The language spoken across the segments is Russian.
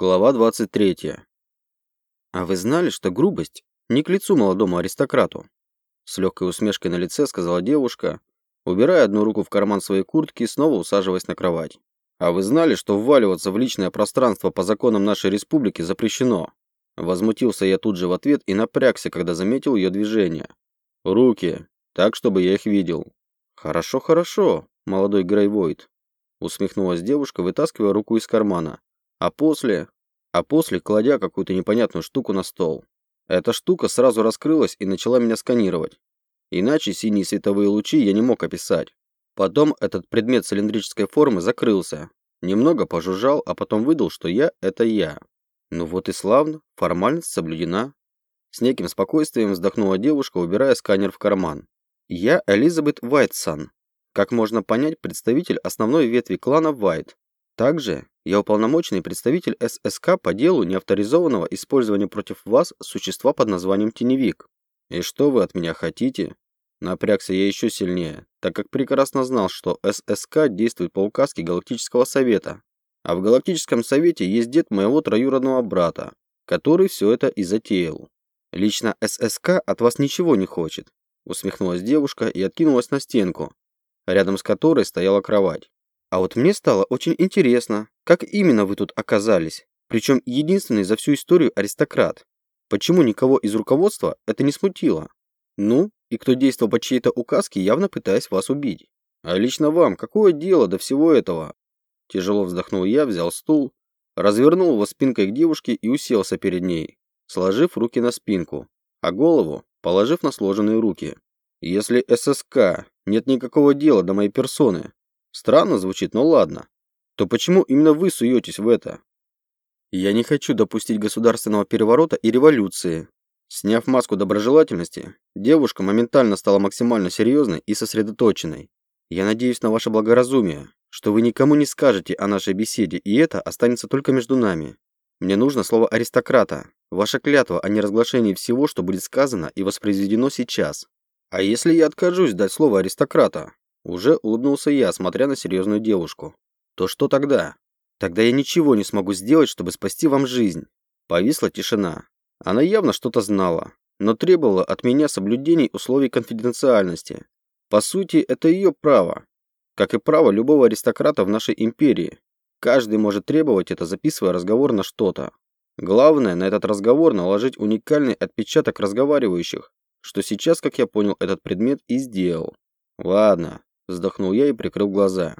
Глава 23. А вы знали, что грубость не к лицу молодому аристократу? С легкой усмешкой на лице сказала девушка, убирая одну руку в карман своей куртки и снова усаживаясь на кровать. А вы знали, что вваливаться в личное пространство по законам нашей республики запрещено? Возмутился я тут же в ответ и напрягся, когда заметил ее движение. Руки, так, чтобы я их видел. Хорошо, хорошо, молодой Грейвойд. Усмехнулась девушка, вытаскивая руку из кармана а после... А после, кладя какую-то непонятную штуку на стол. Эта штука сразу раскрылась и начала меня сканировать. Иначе синие световые лучи я не мог описать. Потом этот предмет цилиндрической формы закрылся. Немного пожужжал, а потом выдал, что я – это я. Ну вот и славно, формальность соблюдена. С неким спокойствием вздохнула девушка, убирая сканер в карман. Я Элизабет Уайтсон. Как можно понять, представитель основной ветви клана Вайт. Также я уполномоченный представитель ССК по делу неавторизованного использования против вас существа под названием Теневик. И что вы от меня хотите? Напрягся я еще сильнее, так как прекрасно знал, что ССК действует по указке Галактического Совета. А в Галактическом Совете есть дед моего троюродного брата, который все это и затеял. Лично ССК от вас ничего не хочет, усмехнулась девушка и откинулась на стенку, рядом с которой стояла кровать. А вот мне стало очень интересно, как именно вы тут оказались, причем единственный за всю историю аристократ. Почему никого из руководства это не смутило? Ну, и кто действовал по чьей-то указке, явно пытаясь вас убить. А лично вам какое дело до всего этого? Тяжело вздохнул я, взял стул, развернул его спинкой к девушке и уселся перед ней, сложив руки на спинку, а голову положив на сложенные руки. Если ССК нет никакого дела до моей персоны, Странно звучит, но ладно. То почему именно вы суетесь в это? Я не хочу допустить государственного переворота и революции. Сняв маску доброжелательности, девушка моментально стала максимально серьезной и сосредоточенной. Я надеюсь на ваше благоразумие, что вы никому не скажете о нашей беседе, и это останется только между нами. Мне нужно слово аристократа, ваша клятва о неразглашении всего, что будет сказано и воспроизведено сейчас. А если я откажусь дать слово аристократа? Уже улыбнулся я, смотря на серьезную девушку. То что тогда? Тогда я ничего не смогу сделать, чтобы спасти вам жизнь. Повисла тишина. Она явно что-то знала, но требовала от меня соблюдений условий конфиденциальности. По сути, это ее право. Как и право любого аристократа в нашей империи. Каждый может требовать это, записывая разговор на что-то. Главное на этот разговор наложить уникальный отпечаток разговаривающих, что сейчас, как я понял, этот предмет и сделал. Ладно, Вздохнул я и прикрыл глаза.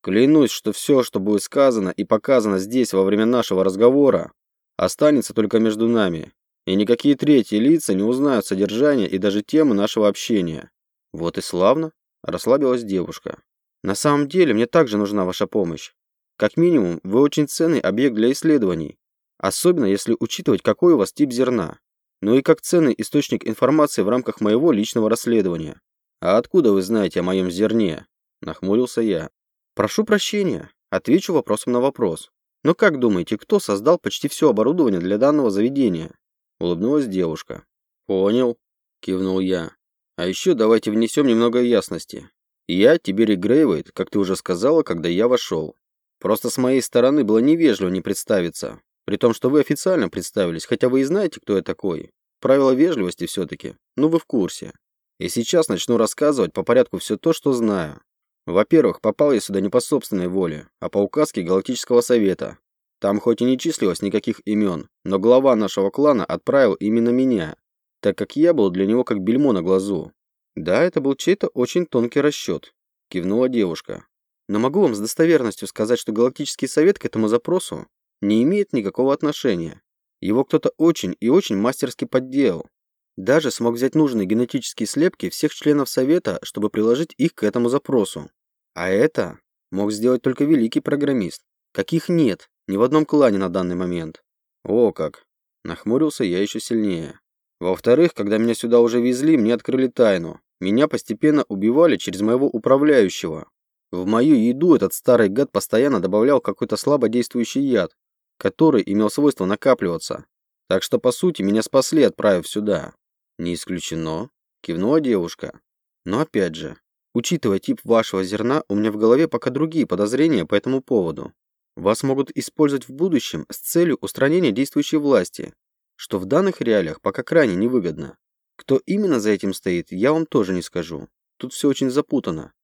Клянусь, что все, что будет сказано и показано здесь во время нашего разговора, останется только между нами, и никакие третьи лица не узнают содержание и даже темы нашего общения. Вот и славно, расслабилась девушка. На самом деле, мне также нужна ваша помощь. Как минимум, вы очень ценный объект для исследований, особенно если учитывать, какой у вас тип зерна, ну и как ценный источник информации в рамках моего личного расследования. «А откуда вы знаете о моем зерне?» – нахмурился я. «Прошу прощения, отвечу вопросом на вопрос. Но как думаете, кто создал почти все оборудование для данного заведения?» – улыбнулась девушка. «Понял», – кивнул я. «А еще давайте внесем немного ясности. Я Тибери Грейвейт, как ты уже сказала, когда я вошел. Просто с моей стороны было невежливо не представиться, при том, что вы официально представились, хотя вы и знаете, кто я такой. Правила вежливости все-таки, ну вы в курсе. И сейчас начну рассказывать по порядку все то, что знаю. Во-первых, попал я сюда не по собственной воле, а по указке Галактического Совета. Там хоть и не числилось никаких имен, но глава нашего клана отправил именно меня, так как я был для него как бельмо на глазу. Да, это был чей-то очень тонкий расчет, кивнула девушка. Но могу вам с достоверностью сказать, что Галактический Совет к этому запросу не имеет никакого отношения. Его кто-то очень и очень мастерски подделал. Даже смог взять нужные генетические слепки всех членов Совета, чтобы приложить их к этому запросу. А это мог сделать только великий программист. Каких нет ни в одном клане на данный момент. О как! Нахмурился я еще сильнее. Во-вторых, когда меня сюда уже везли, мне открыли тайну. Меня постепенно убивали через моего управляющего. В мою еду этот старый гад постоянно добавлял какой-то слабодействующий яд, который имел свойство накапливаться. Так что, по сути, меня спасли, отправив сюда. Не исключено, кивнула девушка. Но опять же, учитывая тип вашего зерна, у меня в голове пока другие подозрения по этому поводу. вас могут использовать в будущем с целью устранения действующей власти, что в данных реалиях пока крайне невыгодно. Кто именно за этим стоит, я вам тоже не скажу. Тут все очень запутано.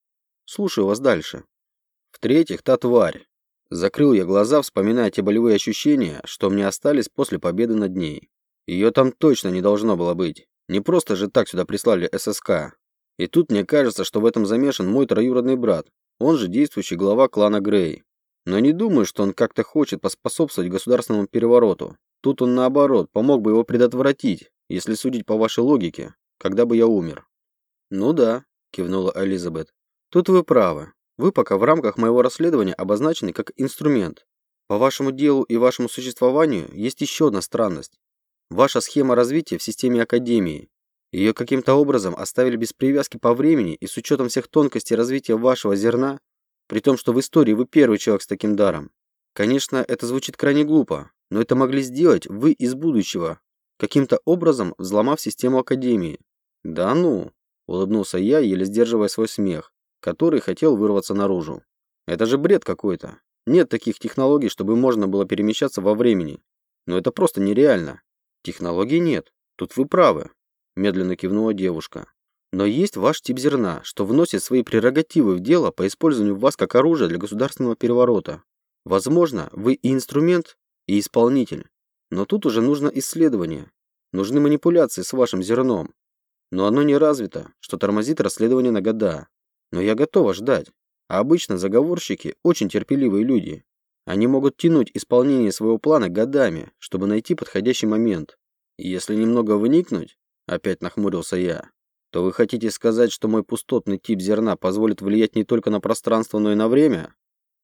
Слушаю вас дальше. В-третьих, та тварь. Закрыл я глаза, вспоминая те болевые ощущения, что мне остались после победы над ней. Ее там точно не должно было быть. Не просто же так сюда прислали ССК. И тут мне кажется, что в этом замешан мой троюродный брат, он же действующий глава клана Грей. Но не думаю, что он как-то хочет поспособствовать государственному перевороту. Тут он наоборот, помог бы его предотвратить, если судить по вашей логике, когда бы я умер. Ну да, кивнула Элизабет. Тут вы правы. Вы пока в рамках моего расследования обозначены как инструмент. По вашему делу и вашему существованию есть еще одна странность. Ваша схема развития в системе Академии. Ее каким-то образом оставили без привязки по времени и с учетом всех тонкостей развития вашего зерна, при том, что в истории вы первый человек с таким даром. Конечно, это звучит крайне глупо, но это могли сделать вы из будущего, каким-то образом взломав систему Академии. Да ну, улыбнулся я, еле сдерживая свой смех, который хотел вырваться наружу. Это же бред какой-то. Нет таких технологий, чтобы можно было перемещаться во времени. Но это просто нереально. Технологий нет. Тут вы правы, медленно кивнула девушка. Но есть ваш тип зерна, что вносит свои прерогативы в дело по использованию вас как оружия для государственного переворота. Возможно, вы и инструмент, и исполнитель. Но тут уже нужно исследование. Нужны манипуляции с вашим зерном. Но оно не развито, что тормозит расследование на года. Но я готова ждать. А обычно заговорщики очень терпеливые люди. Они могут тянуть исполнение своего плана годами, чтобы найти подходящий момент. И если немного вникнуть, опять нахмурился я, то вы хотите сказать, что мой пустотный тип зерна позволит влиять не только на пространство, но и на время?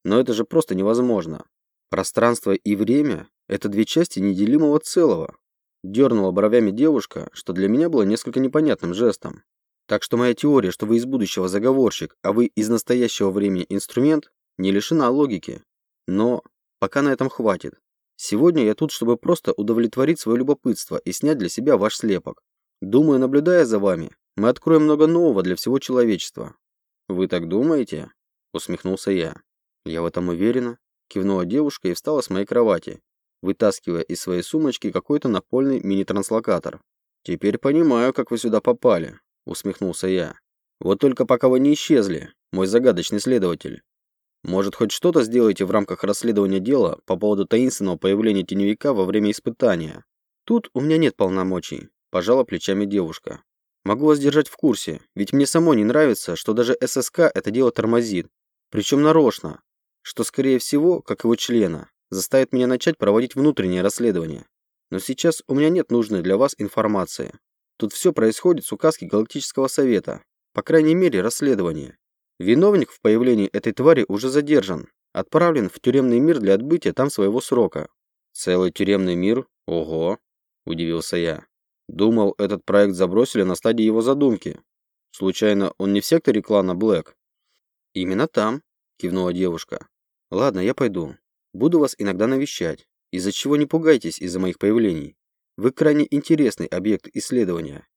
Но это же просто невозможно. Пространство и время – это две части неделимого целого. Дернула бровями девушка, что для меня было несколько непонятным жестом. Так что моя теория, что вы из будущего заговорщик, а вы из настоящего времени инструмент, не лишена логики. Но пока на этом хватит. Сегодня я тут, чтобы просто удовлетворить свое любопытство и снять для себя ваш слепок. Думаю, наблюдая за вами, мы откроем много нового для всего человечества. Вы так думаете? Усмехнулся я. Я в этом уверена. Кивнула девушка и встала с моей кровати, вытаскивая из своей сумочки какой-то напольный мини-транслокатор. Теперь понимаю, как вы сюда попали. Усмехнулся я. Вот только пока вы не исчезли, мой загадочный следователь. Может, хоть что-то сделаете в рамках расследования дела по поводу таинственного появления теневика во время испытания? Тут у меня нет полномочий, пожала плечами девушка. Могу вас держать в курсе, ведь мне самой не нравится, что даже ССК это дело тормозит. Причем нарочно, что, скорее всего, как его члена, заставит меня начать проводить внутреннее расследование. Но сейчас у меня нет нужной для вас информации. Тут все происходит с указки Галактического Совета, по крайней мере, расследование. Виновник в появлении этой твари уже задержан, отправлен в тюремный мир для отбытия там своего срока. Целый тюремный мир? Ого, удивился я. Думал, этот проект забросили на стадии его задумки. Случайно, он не в секторе клана Блэк? Именно там, кивнула девушка. Ладно, я пойду. Буду вас иногда навещать. Из-за чего не пугайтесь из-за моих появлений. Вы крайне интересный объект исследования.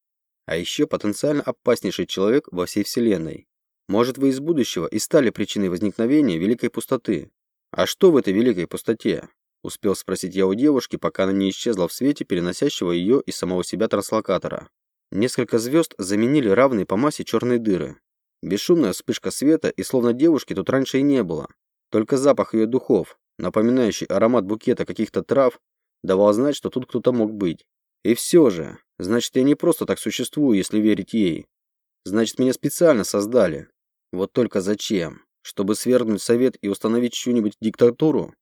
А еще потенциально опаснейший человек во всей Вселенной. Может, вы из будущего и стали причиной возникновения великой пустоты. А что в этой великой пустоте? Успел спросить я у девушки, пока она не исчезла в свете переносящего ее и самого себя транслокатора. Несколько звезд заменили равные по массе черные дыры. Бесшумная вспышка света, и словно девушки тут раньше и не было. Только запах ее духов, напоминающий аромат букета каких-то трав, давал знать, что тут кто-то мог быть. И все же, значит, я не просто так существую, если верить ей. Значит, меня специально создали. Вот только зачем? Чтобы свергнуть совет и установить чью-нибудь диктатуру?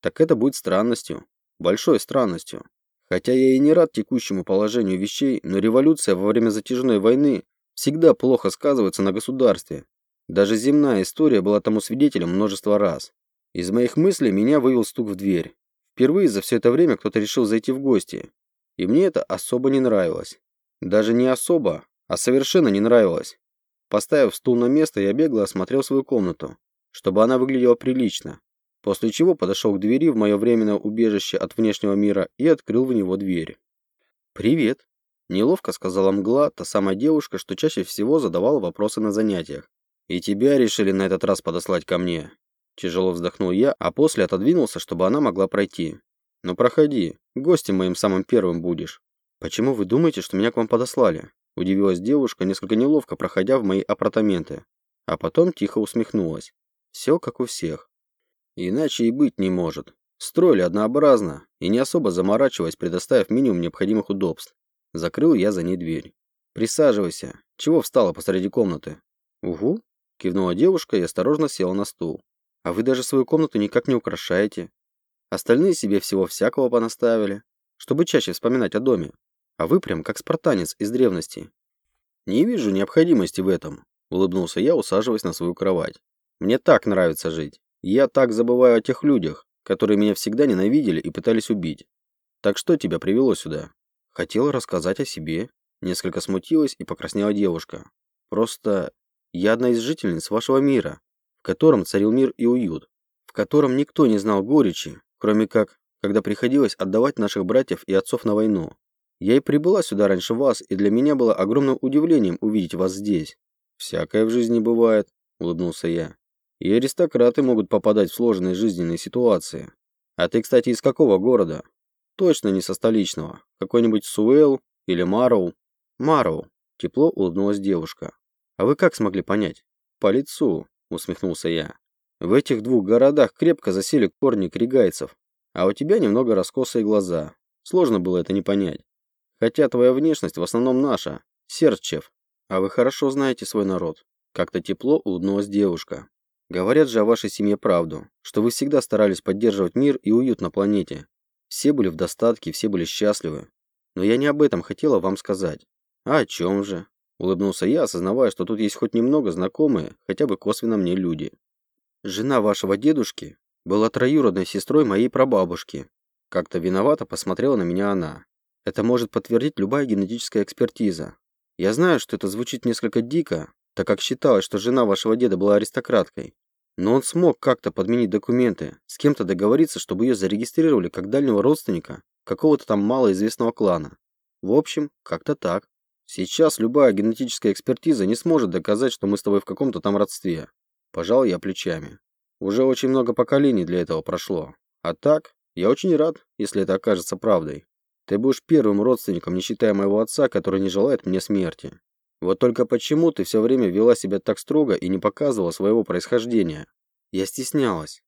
так это будет странностью. Большой странностью. Хотя я и не рад текущему положению вещей, но революция во время затяжной войны всегда плохо сказывается на государстве. Даже земная история была тому свидетелем множество раз. Из моих мыслей меня вывел стук в дверь. Впервые за все это время кто-то решил зайти в гости. И мне это особо не нравилось. Даже не особо, а совершенно не нравилось. Поставив стул на место, я бегло осмотрел свою комнату, чтобы она выглядела прилично после чего подошел к двери в мое временное убежище от внешнего мира и открыл в него дверь. «Привет», – неловко сказала Мгла, та самая девушка, что чаще всего задавала вопросы на занятиях. «И тебя решили на этот раз подослать ко мне?» Тяжело вздохнул я, а после отодвинулся, чтобы она могла пройти. «Ну проходи, гостем моим самым первым будешь». «Почему вы думаете, что меня к вам подослали?» Удивилась девушка, несколько неловко проходя в мои апартаменты. А потом тихо усмехнулась. Все как у всех. Иначе и быть не может. Строили однообразно и не особо заморачиваясь, предоставив минимум необходимых удобств. Закрыл я за ней дверь. «Присаживайся. Чего встала посреди комнаты?» «Угу», – кивнула девушка и осторожно села на стул. «А вы даже свою комнату никак не украшаете. Остальные себе всего всякого понаставили, чтобы чаще вспоминать о доме. А вы прям как спартанец из древности». «Не вижу необходимости в этом», – улыбнулся я, усаживаясь на свою кровать. «Мне так нравится жить. Я так забываю о тех людях, которые меня всегда ненавидели и пытались убить. Так что тебя привело сюда?» Хотела рассказать о себе. Несколько смутилась и покраснела девушка. Просто я одна из жительниц вашего мира, в котором царил мир и уют, в котором никто не знал горечи, кроме как, когда приходилось отдавать наших братьев и отцов на войну. Я и прибыла сюда раньше вас, и для меня было огромным удивлением увидеть вас здесь. Всякое в жизни бывает, улыбнулся я. И аристократы могут попадать в сложные жизненные ситуации. А ты, кстати, из какого города? Точно не со столичного. Какой-нибудь Суэл или Мароу. Мароу. Тепло улыбнулась девушка. А вы как смогли понять? По лицу, усмехнулся я. В этих двух городах крепко засели корни кригайцев, а у тебя немного раскосые глаза. Сложно было это не понять. Хотя твоя внешность в основном наша, Серчев. А вы хорошо знаете свой народ. Как-то тепло улыбнулась девушка. Говорят же о вашей семье правду, что вы всегда старались поддерживать мир и уют на планете. Все были в достатке, все были счастливы. Но я не об этом хотела вам сказать. А о чем же? Улыбнулся я, осознавая, что тут есть хоть немного знакомые, хотя бы косвенно мне люди. Жена вашего дедушки была троюродной сестрой моей прабабушки. Как-то виновато посмотрела на меня она. Это может подтвердить любая генетическая экспертиза. Я знаю, что это звучит несколько дико, так как считалось, что жена вашего деда была аристократкой. Но он смог как-то подменить документы, с кем-то договориться, чтобы ее зарегистрировали как дальнего родственника какого-то там малоизвестного клана. В общем, как-то так. Сейчас любая генетическая экспертиза не сможет доказать, что мы с тобой в каком-то там родстве. Пожал я плечами. Уже очень много поколений для этого прошло. А так, я очень рад, если это окажется правдой. Ты будешь первым родственником, не считая моего отца, который не желает мне смерти. Вот только почему ты все время вела себя так строго и не показывала своего происхождения? Я стеснялась.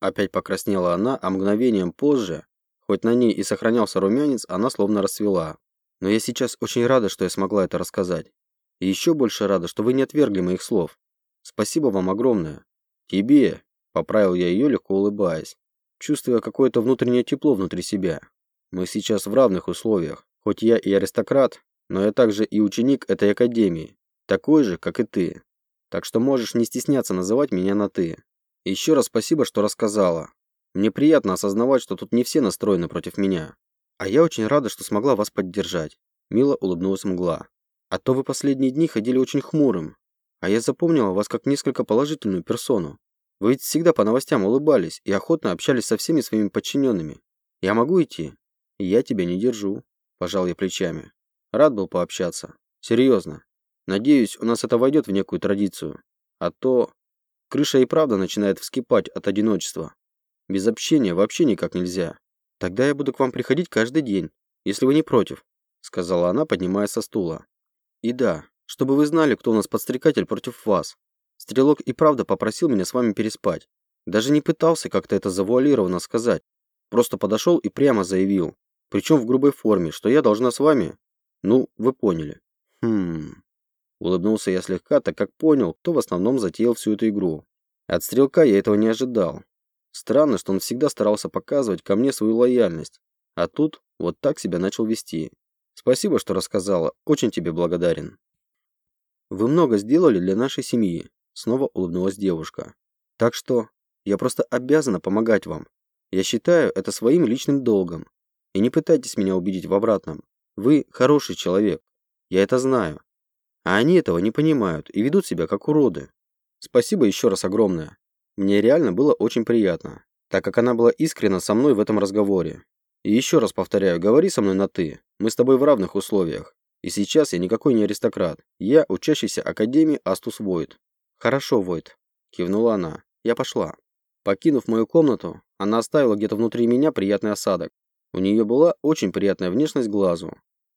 Опять покраснела она, а мгновением позже, хоть на ней и сохранялся румянец, она словно расцвела. Но я сейчас очень рада, что я смогла это рассказать. И еще больше рада, что вы не отвергли моих слов. Спасибо вам огромное. Тебе, поправил я ее, легко улыбаясь, чувствуя какое-то внутреннее тепло внутри себя. Мы сейчас в равных условиях. Хоть я и аристократ, но я также и ученик этой академии, такой же, как и ты. Так что можешь не стесняться называть меня на «ты». Еще раз спасибо, что рассказала. Мне приятно осознавать, что тут не все настроены против меня. А я очень рада, что смогла вас поддержать. Мило улыбнулась мгла. А то вы последние дни ходили очень хмурым. А я запомнила вас как несколько положительную персону. Вы ведь всегда по новостям улыбались и охотно общались со всеми своими подчиненными. Я могу идти? Я тебя не держу. Пожал я плечами. Рад был пообщаться. Серьезно. Надеюсь, у нас это войдет в некую традицию. А то крыша и правда начинает вскипать от одиночества. Без общения вообще никак нельзя. Тогда я буду к вам приходить каждый день, если вы не против, сказала она, поднимаясь со стула. И да, чтобы вы знали, кто у нас подстрекатель против вас. Стрелок и правда попросил меня с вами переспать. Даже не пытался как-то это завуалированно сказать. Просто подошел и прямо заявил, причем в грубой форме, что я должна с вами ну, вы поняли. Хм. Улыбнулся я слегка, так как понял, кто в основном затеял всю эту игру. От стрелка я этого не ожидал. Странно, что он всегда старался показывать ко мне свою лояльность, а тут вот так себя начал вести. Спасибо, что рассказала, очень тебе благодарен. Вы много сделали для нашей семьи, снова улыбнулась девушка. Так что я просто обязана помогать вам. Я считаю это своим личным долгом. И не пытайтесь меня убедить в обратном. Вы хороший человек. Я это знаю. А они этого не понимают и ведут себя как уроды. Спасибо еще раз огромное. Мне реально было очень приятно, так как она была искренна со мной в этом разговоре. И еще раз повторяю, говори со мной на «ты». Мы с тобой в равных условиях. И сейчас я никакой не аристократ. Я учащийся Академии Астус Войт. Хорошо, Войт. Кивнула она. Я пошла. Покинув мою комнату, она оставила где-то внутри меня приятный осадок. У нее была очень приятная внешность глазу.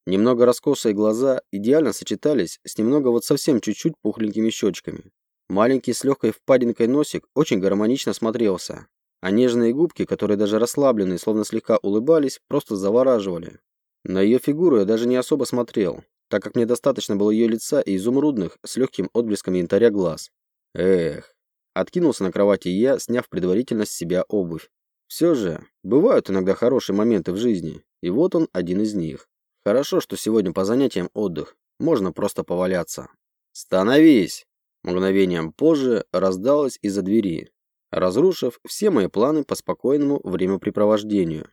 Немного раскосые глаза идеально сочетались с немного вот совсем чуть-чуть пухленькими щечками. Маленький с легкой впадинкой носик очень гармонично смотрелся, а нежные губки, которые даже расслабленные, словно слегка улыбались, просто завораживали. На ее фигуру я даже не особо смотрел, так как мне достаточно было ее лица и изумрудных с легким отблеском янтаря глаз. Эх, откинулся на кровати я, сняв предварительно с себя обувь. Все же, бывают иногда хорошие моменты в жизни, и вот он один из них. Хорошо, что сегодня по занятиям отдых, можно просто поваляться. «Становись!» Мгновением позже раздалось из-за двери, разрушив все мои планы по спокойному времяпрепровождению.